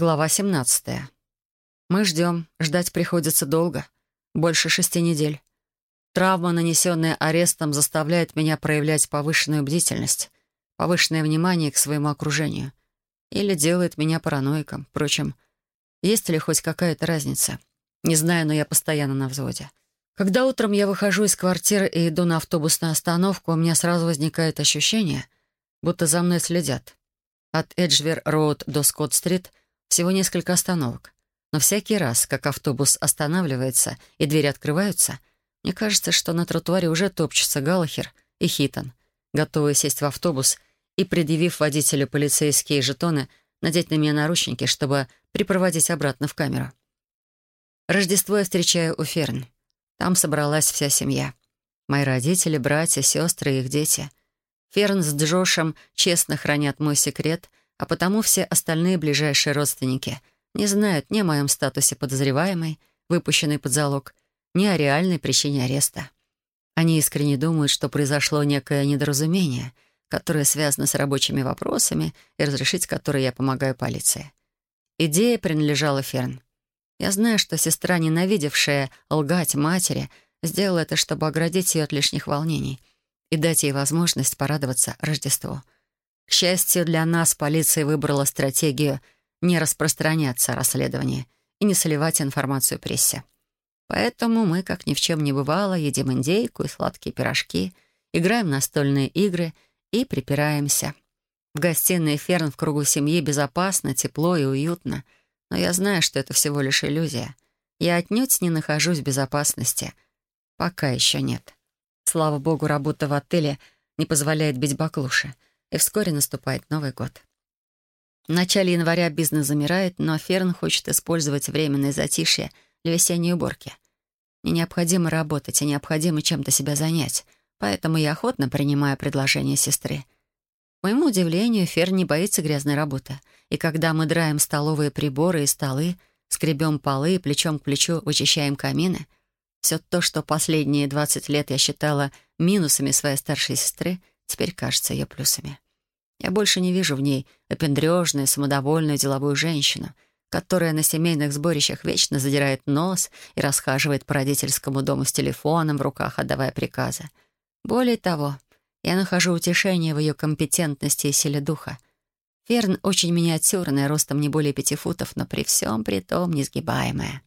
Глава 17. Мы ждем. Ждать приходится долго. Больше шести недель. Травма, нанесенная арестом, заставляет меня проявлять повышенную бдительность, повышенное внимание к своему окружению. Или делает меня параноиком. Впрочем, есть ли хоть какая-то разница? Не знаю, но я постоянно на взводе. Когда утром я выхожу из квартиры и иду на автобусную остановку, у меня сразу возникает ощущение, будто за мной следят. От Эджвер-Роуд до Скотт-Стрит всего несколько остановок. Но всякий раз, как автобус останавливается и двери открываются, мне кажется, что на тротуаре уже топчутся Галлахер и Хитон, готовые сесть в автобус и, предъявив водителю полицейские жетоны, надеть на меня наручники, чтобы припроводить обратно в камеру. Рождество я встречаю у Ферн. Там собралась вся семья. Мои родители, братья, сестры и их дети. Ферн с Джошем честно хранят мой секрет, а потому все остальные ближайшие родственники не знают ни о моем статусе подозреваемой, выпущенной под залог, ни о реальной причине ареста. Они искренне думают, что произошло некое недоразумение, которое связано с рабочими вопросами и разрешить которые я помогаю полиции. Идея принадлежала Ферн. Я знаю, что сестра, ненавидевшая лгать матери, сделала это, чтобы оградить ее от лишних волнений и дать ей возможность порадоваться Рождеству. К счастью для нас, полиция выбрала стратегию не распространяться о расследовании и не сливать информацию прессе. Поэтому мы, как ни в чем не бывало, едим индейку и сладкие пирожки, играем настольные игры и припираемся. В гостиной Ферн в кругу семьи безопасно, тепло и уютно. Но я знаю, что это всего лишь иллюзия. Я отнюдь не нахожусь в безопасности. Пока еще нет. Слава богу, работа в отеле не позволяет бить баклуши — и вскоре наступает Новый год. В начале января бизнес замирает, но Ферн хочет использовать временное затишье для весенней уборки. Мне необходимо работать и необходимо чем-то себя занять, поэтому я охотно принимаю предложение сестры. К моему удивлению, Ферн не боится грязной работы, и когда мы драем столовые приборы и столы, скребем полы и плечом к плечу вычищаем камины, все то, что последние 20 лет я считала минусами своей старшей сестры — теперь кажется ее плюсами. Я больше не вижу в ней эпендрежную, самодовольную деловую женщину, которая на семейных сборищах вечно задирает нос и расхаживает по родительскому дому с телефоном в руках, отдавая приказы. Более того, я нахожу утешение в ее компетентности и силе духа. Ферн очень миниатюрная, ростом не более пяти футов, но при всем при том несгибаемая.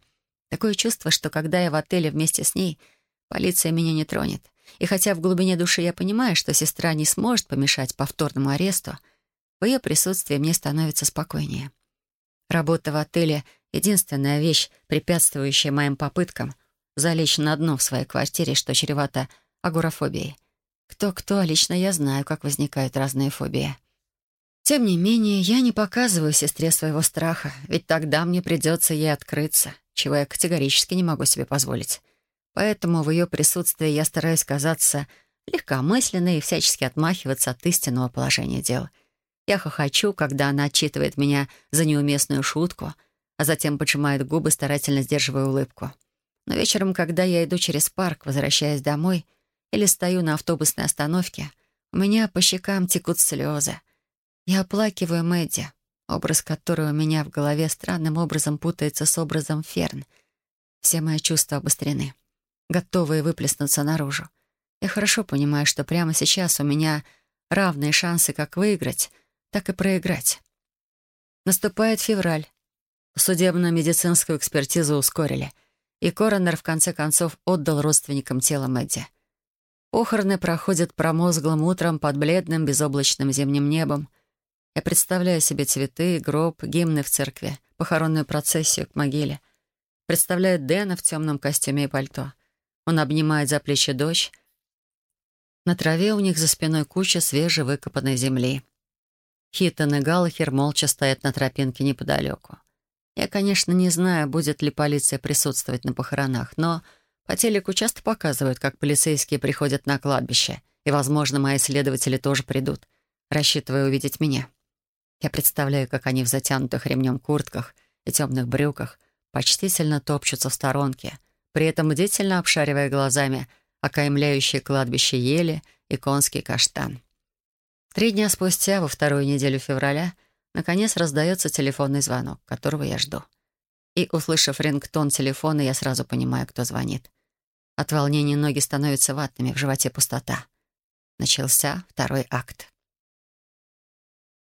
Такое чувство, что когда я в отеле вместе с ней, полиция меня не тронет. И хотя в глубине души я понимаю, что сестра не сможет помешать повторному аресту, в ее присутствии мне становится спокойнее. Работа в отеле — единственная вещь, препятствующая моим попыткам залечь на дно в своей квартире, что чревато агорафобией. Кто-кто, а лично я знаю, как возникают разные фобии. Тем не менее, я не показываю сестре своего страха, ведь тогда мне придется ей открыться, чего я категорически не могу себе позволить. Поэтому в ее присутствии я стараюсь казаться легкомысленной и всячески отмахиваться от истинного положения дел. Я хохочу, когда она отчитывает меня за неуместную шутку, а затем поджимает губы, старательно сдерживая улыбку. Но вечером, когда я иду через парк, возвращаясь домой, или стою на автобусной остановке, у меня по щекам текут слезы. Я оплакиваю Мэдди, образ которой у меня в голове странным образом путается с образом Ферн. Все мои чувства обострены готовые выплеснуться наружу. Я хорошо понимаю, что прямо сейчас у меня равные шансы как выиграть, так и проиграть. Наступает февраль. Судебно-медицинскую экспертизу ускорили, и коронер в конце концов отдал родственникам тело Мэдди. Похороны проходят промозглым утром под бледным безоблачным зимним небом. Я представляю себе цветы, гроб, гимны в церкви, похоронную процессию к могиле. Представляю Дэна в темном костюме и пальто. Он обнимает за плечи дочь. На траве у них за спиной куча свежевыкопанной земли. Хиттон и Галлахер молча стоят на тропинке неподалеку. Я, конечно, не знаю, будет ли полиция присутствовать на похоронах, но по телеку часто показывают, как полицейские приходят на кладбище, и, возможно, мои следователи тоже придут, рассчитывая увидеть меня. Я представляю, как они в затянутых ремнем куртках и темных брюках почтительно топчутся в сторонке — при этом бдительно обшаривая глазами окаймляющее кладбище ели и конский каштан. Три дня спустя, во вторую неделю февраля, Наконец раздается телефонный звонок, которого я жду. И, услышав рингтон телефона, я сразу понимаю, кто звонит. От волнения ноги становятся ватными, в животе пустота. Начался второй акт.